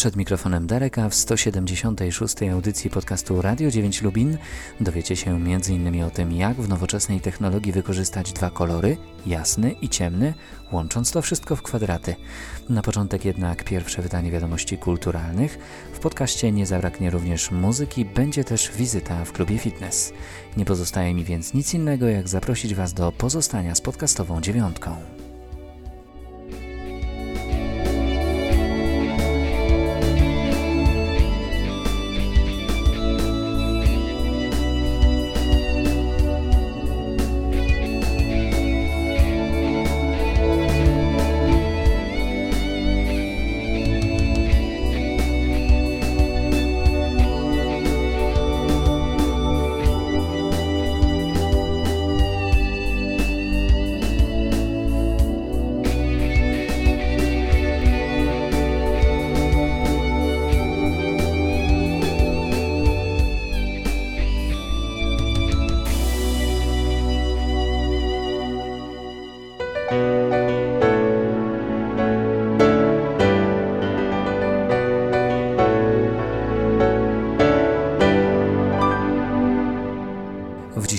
Przed mikrofonem Dareka w 176. audycji podcastu Radio 9 Lubin. Dowiecie się m.in. o tym, jak w nowoczesnej technologii wykorzystać dwa kolory, jasny i ciemny, łącząc to wszystko w kwadraty. Na początek jednak pierwsze wydanie wiadomości kulturalnych. W podcaście nie zabraknie również muzyki, będzie też wizyta w klubie fitness. Nie pozostaje mi więc nic innego, jak zaprosić Was do pozostania z podcastową dziewiątką.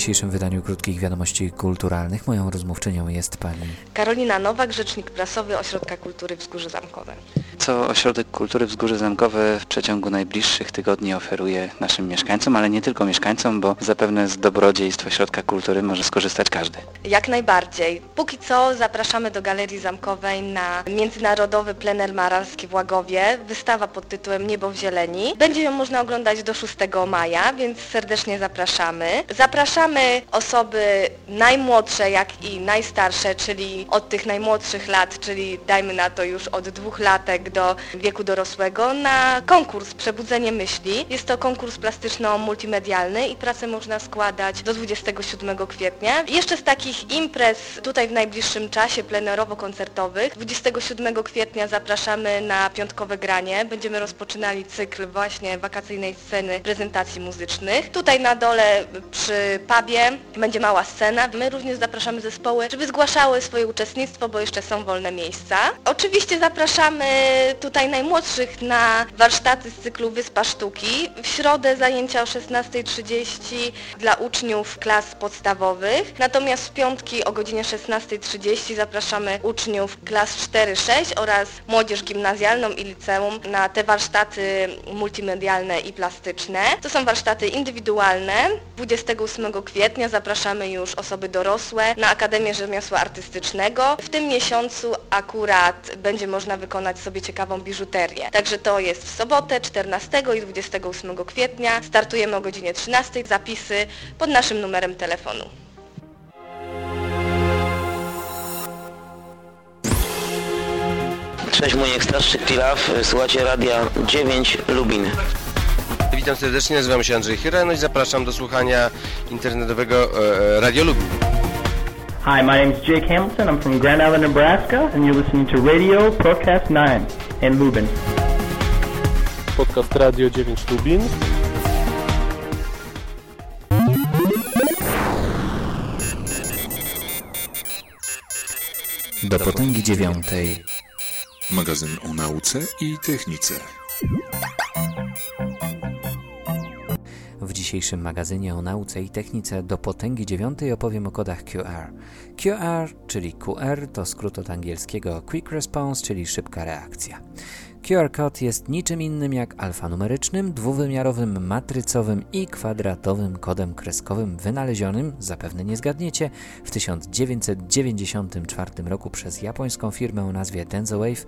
Dzisiejszym wydaniu krótkich wiadomości kulturalnych moją rozmówczynią jest pani Karolina Nowak, rzecznik prasowy Ośrodka Kultury Wzgórze Zamkowe. Co Ośrodek Kultury Wzgórze Zamkowe w przeciągu najbliższych tygodni oferuje naszym mieszkańcom, ale nie tylko mieszkańcom, bo zapewne z dobrodziejstw Ośrodka Kultury może skorzystać każdy. Jak najbardziej. Póki co zapraszamy do Galerii Zamkowej na międzynarodowy plener maralski w Łagowie. Wystawa pod tytułem Niebo w zieleni. Będzie ją można oglądać do 6 maja, więc serdecznie zapraszamy. Zapraszamy osoby najmłodsze, jak i najstarsze, czyli od tych najmłodszych lat, czyli dajmy na to już od dwóch latek do wieku dorosłego na konkurs Przebudzenie Myśli. Jest to konkurs plastyczno-multimedialny i pracę można składać do 27 kwietnia. Jeszcze z takich imprez tutaj w najbliższym czasie plenerowo-koncertowych 27 kwietnia zapraszamy na piątkowe granie. Będziemy rozpoczynali cykl właśnie wakacyjnej sceny prezentacji muzycznych. Tutaj na dole przy pubie będzie mała scena. My również zapraszamy zespoły, żeby zgłaszały swoje uczestnictwo, bo jeszcze są wolne miejsca. Oczywiście zapraszamy tutaj najmłodszych na warsztaty z cyklu Wyspa Sztuki. W środę zajęcia o 16.30 dla uczniów klas podstawowych, natomiast w piątki o godzinie 16.30 zapraszamy uczniów klas 4-6 oraz młodzież gimnazjalną i liceum na te warsztaty multimedialne i plastyczne. To są warsztaty indywidualne. 28 kwietnia zapraszamy już osoby dorosłe na Akademię Rzemiosła Artystycznego. W tym miesiącu akurat będzie można wykonać sobie ciekawą biżuterię. Także to jest w sobotę 14 i 28 kwietnia. Startujemy o godzinie 13. Zapisy pod naszym numerem telefonu. Cześć, Muniek Starszy Pilaw, słuchacie Radia 9 Lubin. Witam serdecznie, nazywam się Andrzej Hyrano i zapraszam do słuchania internetowego e, Radio Lubin. Hi, my name is Jake Hamilton. I'm from Grand Island, Nebraska, and you're listening to Radio Podcast 9 in Lubin. Podcast Radio 9 Lubin. do potęgi dziewiątej. Magazyn o nauce i technice. Dzisiejszym magazynie o nauce i technice do potęgi dziewiątej opowiem o kodach QR. QR, czyli QR, to skrót od angielskiego Quick Response, czyli szybka reakcja. QR kod jest niczym innym jak alfanumerycznym, dwuwymiarowym, matrycowym i kwadratowym kodem kreskowym wynalezionym, zapewne nie zgadniecie, w 1994 roku przez japońską firmę o nazwie DensoWave,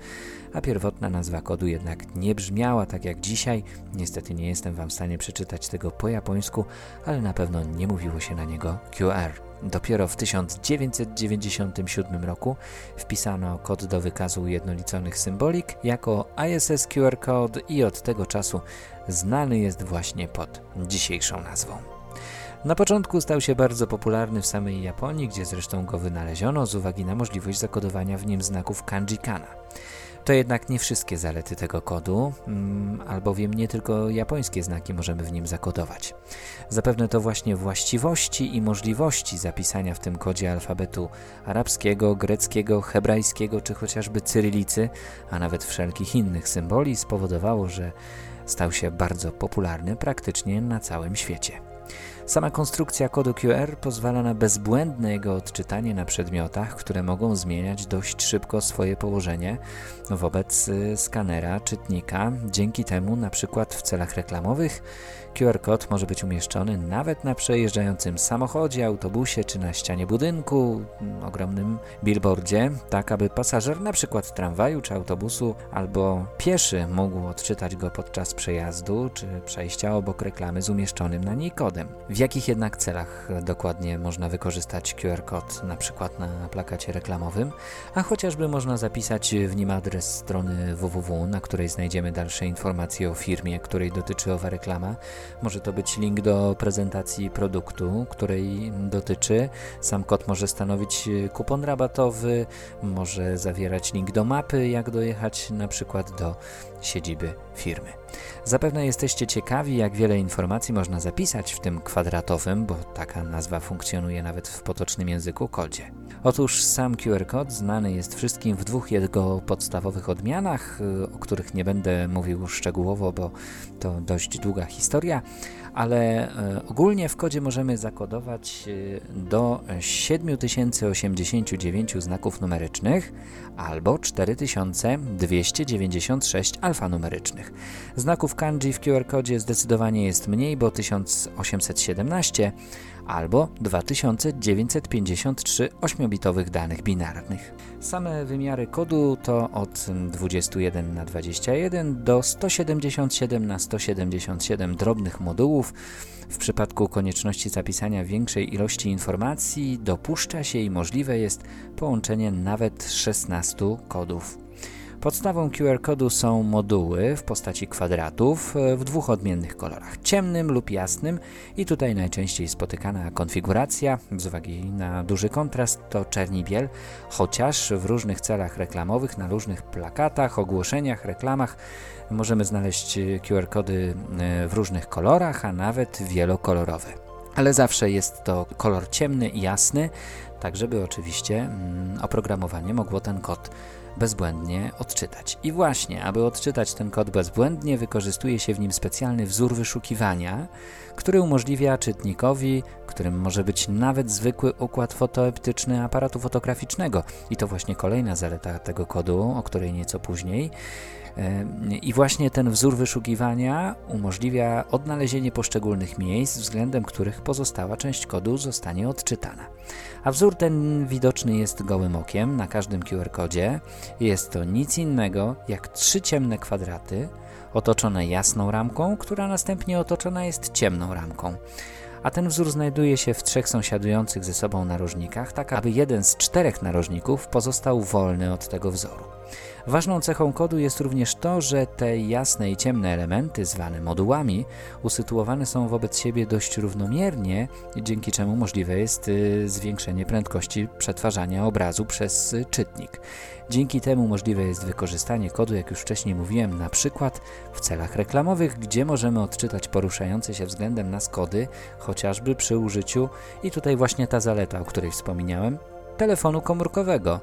a pierwotna nazwa kodu jednak nie brzmiała tak jak dzisiaj. Niestety nie jestem Wam w stanie przeczytać tego po japońsku, ale na pewno nie mówiło się na niego QR. Dopiero w 1997 roku wpisano kod do wykazu ujednoliconych symbolik jako ISS QR Code i od tego czasu znany jest właśnie pod dzisiejszą nazwą. Na początku stał się bardzo popularny w samej Japonii, gdzie zresztą go wynaleziono z uwagi na możliwość zakodowania w nim znaków kanji kana. To jednak nie wszystkie zalety tego kodu, mm, albowiem nie tylko japońskie znaki możemy w nim zakodować. Zapewne to właśnie właściwości i możliwości zapisania w tym kodzie alfabetu arabskiego, greckiego, hebrajskiego czy chociażby cyrylicy, a nawet wszelkich innych symboli spowodowało, że stał się bardzo popularny praktycznie na całym świecie. Sama konstrukcja kodu QR pozwala na bezbłędne jego odczytanie na przedmiotach, które mogą zmieniać dość szybko swoje położenie wobec y, skanera, czytnika. Dzięki temu, na przykład w celach reklamowych, QR kod może być umieszczony nawet na przejeżdżającym samochodzie, autobusie czy na ścianie budynku, mm, ogromnym billboardzie, tak aby pasażer na przykład tramwaju czy autobusu albo pieszy mógł odczytać go podczas przejazdu czy przejścia obok reklamy z umieszczonym na niej kodem. W jakich jednak celach dokładnie można wykorzystać QR kod, na przykład na plakacie reklamowym, a chociażby można zapisać w nim adres strony www, na której znajdziemy dalsze informacje o firmie, której dotyczy owa reklama, może to być link do prezentacji produktu, której dotyczy. Sam kod może stanowić kupon rabatowy, może zawierać link do mapy, jak dojechać na przykład do siedziby firmy. Zapewne jesteście ciekawi, jak wiele informacji można zapisać w tym kwadratowym, bo taka nazwa funkcjonuje nawet w potocznym języku kodzie. Otóż sam QR kod znany jest wszystkim w dwóch jego podstawowych odmianach, o których nie będę mówił szczegółowo, bo to dość długa historia, ale e, ogólnie w kodzie możemy zakodować e, do 7089 znaków numerycznych albo 4296 alfanumerycznych. Znaków kanji w QR kodzie zdecydowanie jest mniej, bo 1817 albo 2953 8-bitowych danych binarnych. Same wymiary kodu to od 21 na 21 do 177 na 177 drobnych modułów. W przypadku konieczności zapisania większej ilości informacji dopuszcza się i możliwe jest połączenie nawet 16 kodów. Podstawą QR-kodu są moduły w postaci kwadratów e, w dwóch odmiennych kolorach, ciemnym lub jasnym i tutaj najczęściej spotykana konfiguracja z uwagi na duży kontrast to czerni biel, chociaż w różnych celach reklamowych, na różnych plakatach, ogłoszeniach, reklamach możemy znaleźć QR-kody e, w różnych kolorach, a nawet wielokolorowe. Ale zawsze jest to kolor ciemny i jasny, tak żeby oczywiście mm, oprogramowanie mogło ten kod bezbłędnie odczytać. I właśnie, aby odczytać ten kod bezbłędnie, wykorzystuje się w nim specjalny wzór wyszukiwania, który umożliwia czytnikowi, którym może być nawet zwykły układ fotoeptyczny aparatu fotograficznego. I to właśnie kolejna zaleta tego kodu, o której nieco później. I właśnie ten wzór wyszukiwania umożliwia odnalezienie poszczególnych miejsc, względem których pozostała część kodu zostanie odczytana. A wzór ten widoczny jest gołym okiem na każdym QR-kodzie. Jest to nic innego jak trzy ciemne kwadraty otoczone jasną ramką, która następnie otoczona jest ciemną ramką a ten wzór znajduje się w trzech sąsiadujących ze sobą narożnikach, tak aby jeden z czterech narożników pozostał wolny od tego wzoru. Ważną cechą kodu jest również to, że te jasne i ciemne elementy, zwane modułami, usytuowane są wobec siebie dość równomiernie, dzięki czemu możliwe jest y, zwiększenie prędkości przetwarzania obrazu przez y, czytnik. Dzięki temu możliwe jest wykorzystanie kodu, jak już wcześniej mówiłem, na przykład w celach reklamowych, gdzie możemy odczytać poruszające się względem nas kody, chociażby przy użyciu, i tutaj właśnie ta zaleta, o której wspomniałem, telefonu komórkowego.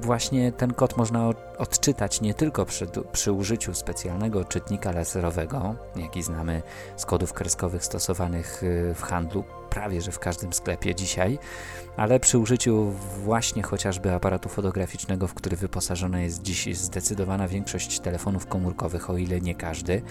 Właśnie ten kod można odczytać nie tylko przy, przy, użyciu specjalnego czytnika laserowego, jaki znamy z kodów kreskowych stosowanych y, w handlu prawie że w każdym sklepie dzisiaj, ale przy użyciu właśnie chociażby aparatu fotograficznego, w który wyposażona jest dziś zdecydowana większość telefonów komórkowych, o ile nie każdy.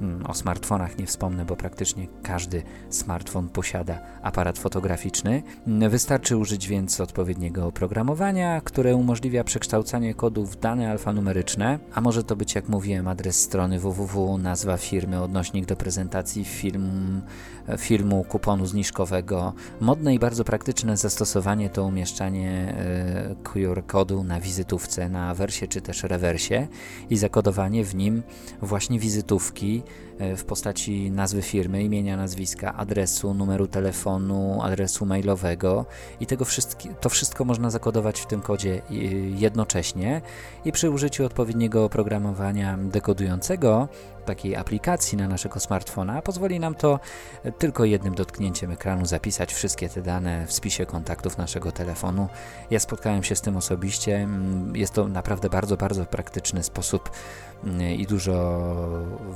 Mm, o smartfonach nie wspomnę, bo praktycznie każdy smartfon posiada aparat fotograficzny. Wystarczy użyć więc odpowiedniego oprogramowania, które umożliwia przekształcanie kodu w dane alfanumeryczne, a może to być, jak mówiłem, adres strony www, nazwa firmy, odnośnik do prezentacji film, filmu, kuponu zniżkowego. Modne i bardzo praktyczne zastosowanie to umieszczanie e, QR kodu na wizytówce, na awersie czy też rewersie i zakodowanie w nim właśnie wizytówki w postaci nazwy firmy, imienia, nazwiska, adresu, numeru telefonu, adresu mailowego i tego wszystki, to wszystko można zakodować w tym kodzie jednocześnie i przy użyciu odpowiedniego oprogramowania dekodującego takiej aplikacji na naszego smartfona pozwoli nam to tylko jednym dotknięciem ekranu zapisać wszystkie te dane w spisie kontaktów naszego telefonu. Ja spotkałem się z tym osobiście. Mm, jest to naprawdę bardzo, bardzo praktyczny sposób i dużo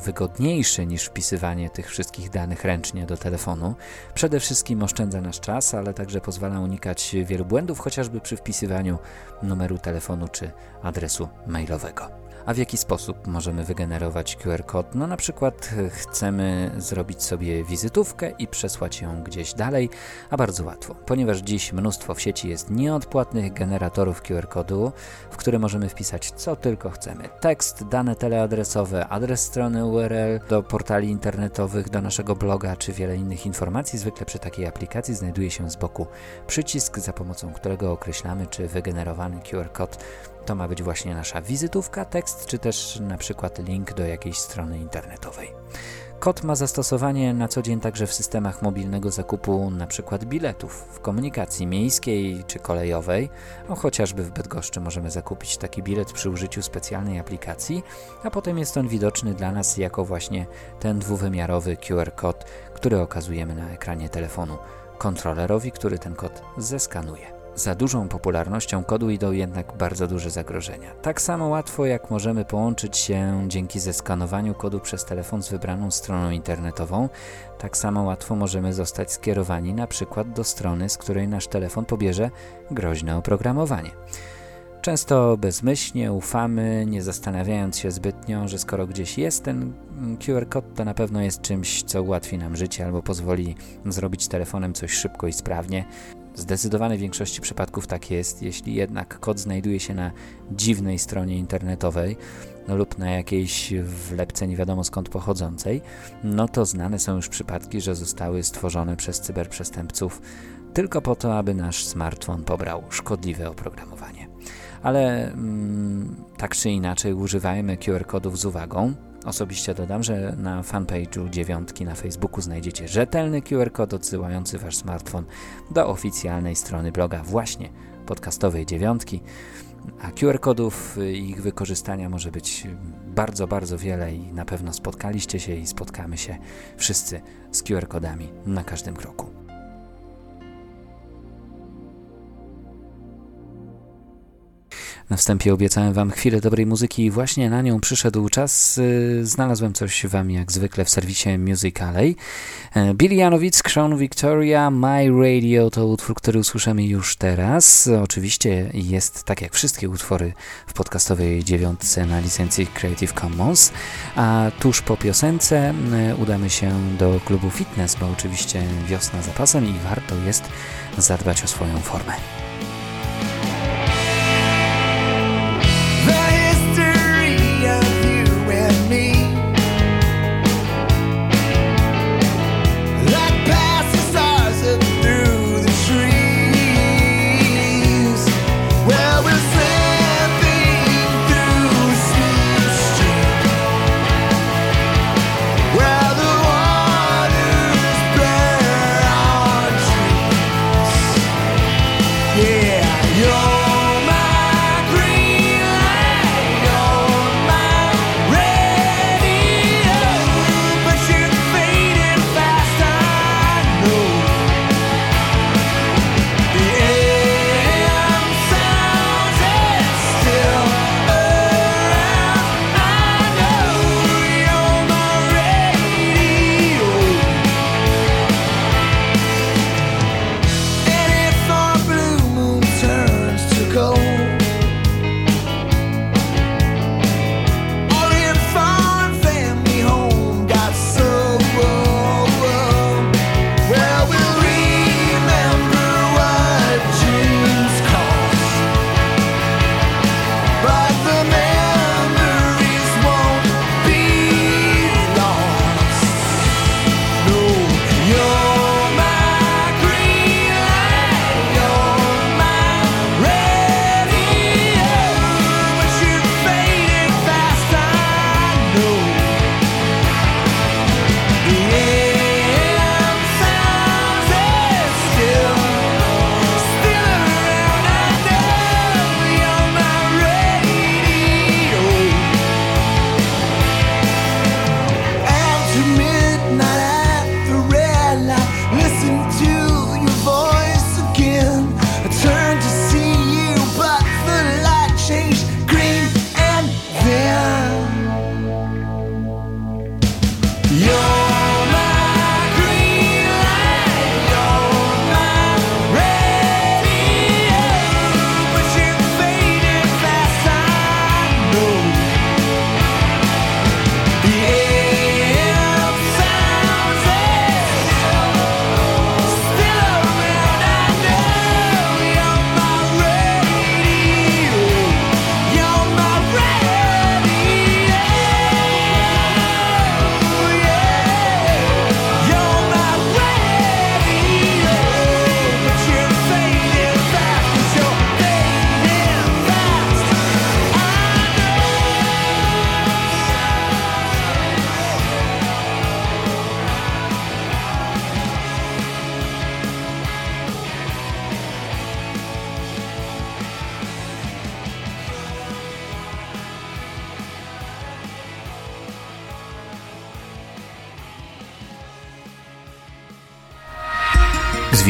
wygodniejszy niż wpisywanie tych wszystkich danych ręcznie do telefonu. Przede wszystkim oszczędza nasz czas, ale także pozwala unikać wielu błędów, chociażby przy wpisywaniu numeru telefonu czy adresu mailowego. A w jaki sposób możemy wygenerować QR kod? No na przykład e, chcemy zrobić sobie wizytówkę i przesłać ją gdzieś dalej, a bardzo łatwo, ponieważ dziś mnóstwo w sieci jest nieodpłatnych generatorów QR kodu, w które możemy wpisać co tylko chcemy. Tekst, dane teleadresowe, adres strony URL do portali internetowych, do naszego bloga czy wiele innych informacji. Zwykle przy takiej aplikacji znajduje się z boku przycisk, za pomocą którego określamy, czy wygenerowany QR kod to ma być właśnie nasza wizytówka, tekst, czy też na przykład link do jakiejś strony internetowej. Kod ma zastosowanie na co dzień także w systemach mobilnego zakupu np. biletów w komunikacji miejskiej czy kolejowej, no chociażby w Bydgoszczy możemy zakupić taki bilet przy użyciu specjalnej aplikacji, a potem jest on widoczny dla nas jako właśnie ten dwuwymiarowy QR kod, który okazujemy na ekranie telefonu kontrolerowi, który ten kod zeskanuje. Za dużą popularnością kodu idą jednak bardzo duże zagrożenia. Tak samo łatwo jak możemy połączyć się dzięki zeskanowaniu kodu przez telefon z wybraną stroną internetową, tak samo łatwo możemy zostać skierowani na przykład do strony, z której nasz telefon pobierze groźne oprogramowanie. Często bezmyślnie ufamy, nie zastanawiając się zbytnio, że skoro gdzieś jest ten QR kod, to na pewno jest czymś, co ułatwi nam życie albo pozwoli zrobić telefonem coś szybko i sprawnie. W zdecydowanej większości przypadków tak jest, jeśli jednak kod znajduje się na dziwnej stronie internetowej no lub na jakiejś wlepce nie wiadomo skąd pochodzącej, no to znane są już przypadki, że zostały stworzone przez cyberprzestępców tylko po to, aby nasz smartfon pobrał szkodliwe oprogramowanie. Ale mm, tak czy inaczej używajmy QR kodów z uwagą, Osobiście dodam, że na fanpage'u dziewiątki na Facebooku znajdziecie rzetelny QR kod odsyłający wasz smartfon do oficjalnej strony bloga właśnie podcastowej dziewiątki. A QR kodów i ich wykorzystania może być bardzo, bardzo wiele i na pewno spotkaliście się i spotkamy się wszyscy z QR kodami na każdym kroku. Na wstępie obiecałem Wam chwilę dobrej muzyki i właśnie na nią przyszedł czas. Y, znalazłem coś Wam jak zwykle w serwisie Musicalej. E, Billy Janowicz, Crown Victoria, My Radio to utwór, który usłyszymy już teraz. Oczywiście jest tak jak wszystkie utwory w podcastowej dziewiątce na licencji Creative Commons. A tuż po piosence y, udamy się do klubu fitness, bo oczywiście wiosna za pasem i warto jest zadbać o swoją formę.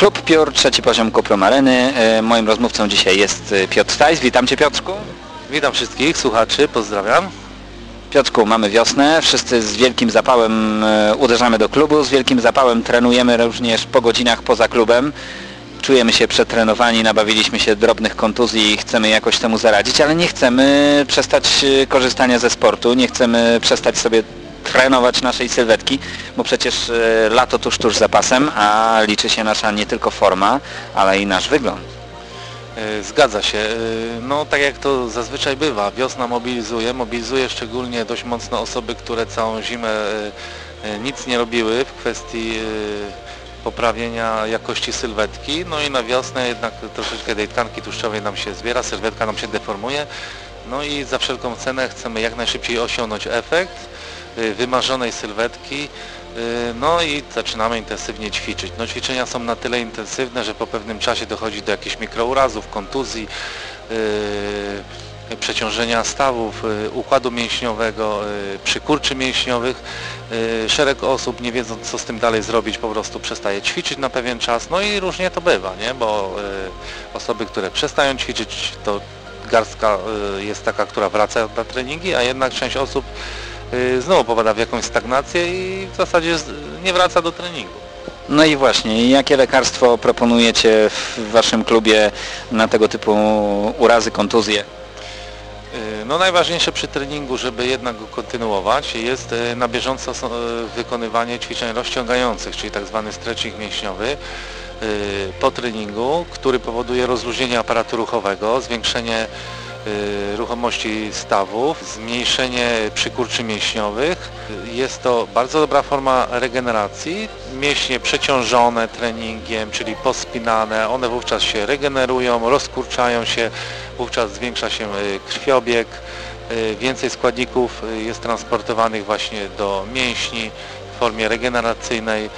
Klub Piór, trzeci poziom Kuprum Areny. E, Moim rozmówcą dzisiaj jest e, Piotr Stajs. Witam Cię Piotrku. Witam wszystkich słuchaczy, pozdrawiam. Piotrku, mamy wiosnę, wszyscy z wielkim zapałem e, uderzamy do klubu, z wielkim zapałem trenujemy również po godzinach poza klubem. Czujemy się przetrenowani, nabawiliśmy się drobnych kontuzji i chcemy jakoś temu zaradzić, ale nie chcemy przestać korzystania ze sportu, nie chcemy przestać sobie trenować naszej sylwetki, bo przecież e, lato tuż tuż za pasem, a liczy się nasza nie tylko forma, ale i nasz wygląd. E, Zgadza się. E, No tak jak to zazwyczaj bywa, wiosna mobilizuje, mobilizuje szczególnie dość mocno osoby, które całą zimę nic nie robiły w kwestii poprawienia jakości sylwetki, no i na wiosnę jednak troszeczkę tej tkanki tłuszczowej nam się zbiera, sylwetka nam się deformuje, no i za wszelką cenę chcemy jak najszybciej osiągnąć efekt wymarzonej sylwetki, e, no i zaczynamy intensywnie ćwiczyć. No ćwiczenia są na tyle intensywne, że po pewnym czasie dochodzi do jakichś mikrourazów, kontuzji, yy, przeciążenia stawów, układu mięśniowego, przykurczy mięśniowych. Szereg osób nie wiedząc co z tym dalej zrobić po prostu przestaje ćwiczyć na pewien czas, no i różnie to bywa, nie? bo osoby, które przestają ćwiczyć to garstka jest taka, która wraca na treningi, a jednak część osób znowu popada w jakąś stagnację i w zasadzie nie wraca do treningu. No i właśnie, jakie lekarstwo proponujecie w Waszym klubie na tego typu urazy, kontuzje? Y, No najważniejsze przy treningu, żeby jednak go kontynuować, jest y, na bieżąco y, wykonywanie ćwiczeń rozciągających, czyli tak zwany stretching mięśniowy y, po treningu, który powoduje rozluźnienie aparatu ruchowego, zwiększenie y, ruchomości stawów, zmniejszenie przykurczy mięśniowych. Y, Jest to bardzo dobra forma regeneracji. Mięśnie przeciążone treningiem, czyli pospinane, one wówczas się regenerują, rozkurczają się, wówczas zwiększa się y, krwiobieg, y, więcej składników y, jest transportowanych właśnie do mięśni w formie regeneracyjnej y,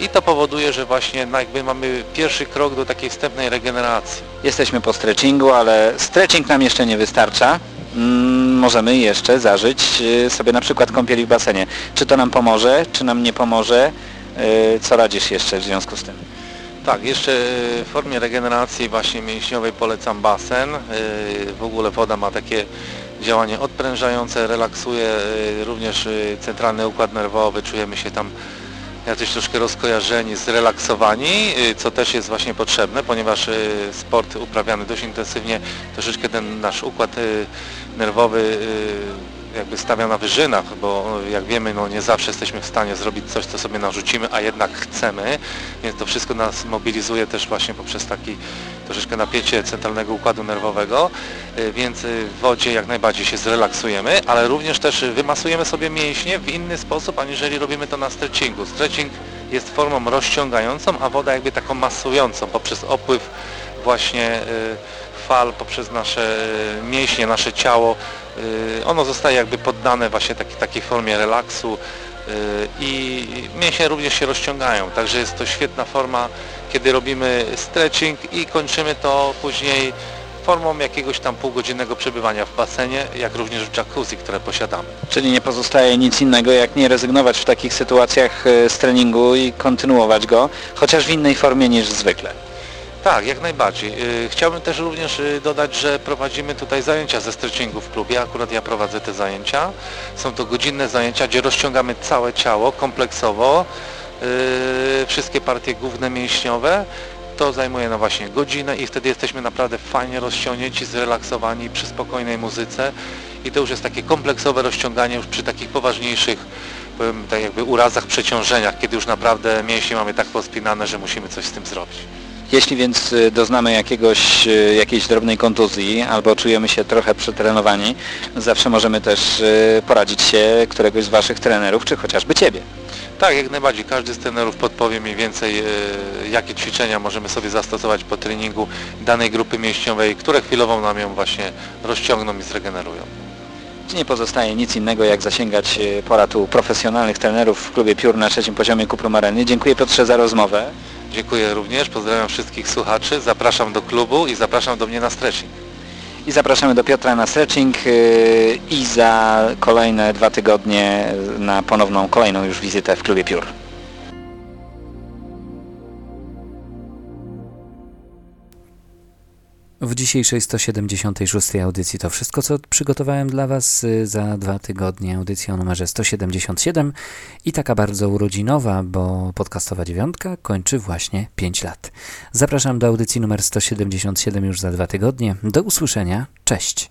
i to powoduje, że właśnie jakby mamy pierwszy krok do takiej wstępnej regeneracji. Jesteśmy po stretchingu, ale stretching nam jeszcze nie wystarcza. Mm, Możemy jeszcze zażyć y, sobie na przykład kąpieli w basenie. Czy to nam pomoże, czy nam nie pomoże? Y, Co radzisz jeszcze w związku z tym? Tak, jeszcze y, w formie regeneracji właśnie mięśniowej polecam basen. W ogóle woda ma takie działanie odprężające, relaksuje również centralny układ nerwowy, czujemy się tam jacyś troszkę rozkojarzeni, zrelaksowani, y, co też jest właśnie potrzebne, ponieważ y, sport uprawiany dość intensywnie troszeczkę ten nasz układ y, nerwowy jakby stawia na wyżynach, bo jak wiemy, no nie zawsze jesteśmy w stanie zrobić coś, co sobie narzucimy, a jednak chcemy, więc to wszystko nas mobilizuje też właśnie poprzez taki troszeczkę napięcie centralnego układu nerwowego, y, więc y, w wodzie jak najbardziej się zrelaksujemy, ale również też wymasujemy sobie mięśnie w inny sposób, aniżeli robimy to na stretchingu. Stretching jest formą rozciągającą, a woda jakby taką masującą poprzez opływ właśnie y, fal, poprzez nasze mięśnie, nasze ciało. Y, Ono zostaje jakby poddane właśnie taki, takiej formie relaksu y, i mięśnie również się rozciągają, także jest to świetna forma, kiedy robimy stretching i kończymy to później formą jakiegoś tam półgodzinnego przebywania w basenie, jak również w jacuzzi, które posiadamy. Czyli nie pozostaje nic innego, jak nie rezygnować w takich sytuacjach y, z treningu i kontynuować go, chociaż w innej formie niż zwykle. Tak, jak najbardziej. Y, Chciałbym też również y, dodać, że prowadzimy tutaj zajęcia ze stretchingu w klubie. Akurat ja prowadzę te zajęcia. Są to godzinne zajęcia, gdzie rozciągamy całe ciało kompleksowo, y, wszystkie partie główne mięśniowe. To zajmuje no właśnie godzinę i wtedy jesteśmy naprawdę fajnie rozciągnięci, zrelaksowani przy spokojnej muzyce i to już jest takie kompleksowe rozciąganie już przy takich poważniejszych powiem, tak jakby urazach, przeciążeniach, kiedy już naprawdę mięśnie mamy tak pospinane, że musimy coś z tym zrobić. Jeśli więc y, doznamy jakiegoś, y, jakiejś drobnej kontuzji albo czujemy się trochę przetrenowani, zawsze możemy też y, poradzić się któregoś z Waszych trenerów, czy chociażby Ciebie. Tak, jak najbardziej. Każdy z trenerów podpowie mniej więcej, jakie ćwiczenia możemy sobie zastosować po treningu danej grupy mięśniowej, które chwilowo nam ją właśnie rozciągną i zregenerują. Nie pozostaje nic innego jak zasięgać porad u profesjonalnych trenerów w klubie Piór na trzecim poziomie Kuprum Areny. Dziękuję Piotrze za rozmowę. Dziękuję również, pozdrawiam wszystkich słuchaczy, zapraszam do klubu i zapraszam do mnie na stretching. I zapraszamy do Piotra na stretching yy, i za kolejne dwa tygodnie na ponowną, kolejną już wizytę w klubie Piór. W dzisiejszej 176 audycji to wszystko, co przygotowałem dla Was y, za dwa tygodnie. Audycja o numerze 177 i taka bardzo urodzinowa, bo podcastowa dziewiątka kończy właśnie 5 lat. Zapraszam do audycji numer 177 już za dwa tygodnie. Do usłyszenia. Cześć.